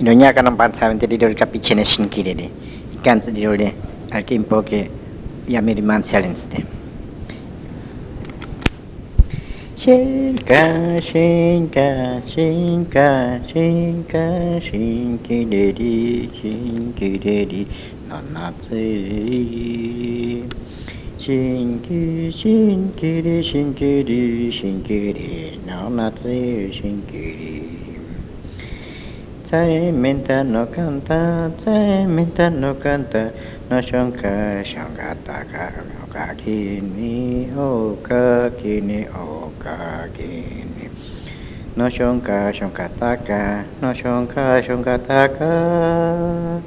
inonya akan nampak saya menjadi dari kapi cina sinki dede ikan sendiri dede alkim ke ya miriman challenge sde Shinka, shinka, shinka, shinka, shinki dedi, shinki dedi, nanatsu. Shinki, shinki, shinki, shinki, shinki, nanatsu, shinki, Saimenta no kanta, saimenta no kanta, no shonka shonkata ka no kini, oka kini, oka kini. No shonka shonkata ka, no shonka shonkata ka,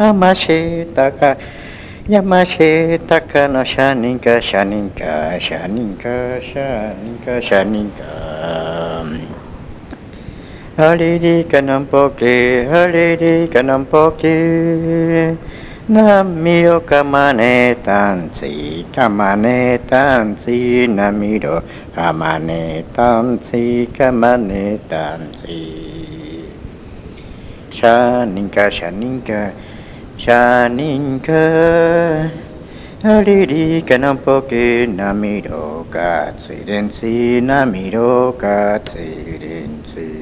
amashita ka, yamashita ka no shaninka, shaninka, shaninka, shaninka, shaninka. shaninka. Halidi kanampoki, halidi kanampoki. Namiro kamane tansi, kamane tansi, namiro kamane tansi, kamane tansi. Shaninka, shaninka, shaninka. Halidi kanampoki, namiro katsi densi, namiro katsi densi.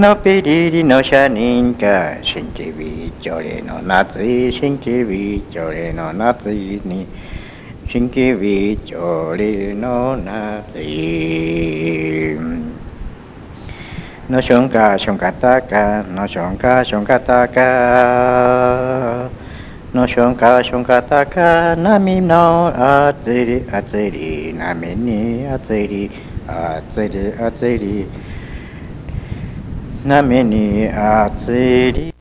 のぴりりのしゃにんちゃ、しんきびちょれのなつい、しんきびちょれのなついに、しんきびちょれのなつい。のしゅんか、しゅんかたか、のしゅんか、しゅんかたか、のしゅんか、しゅんかたか、なみのあつり、あつり、なみにあつり、なめにあつり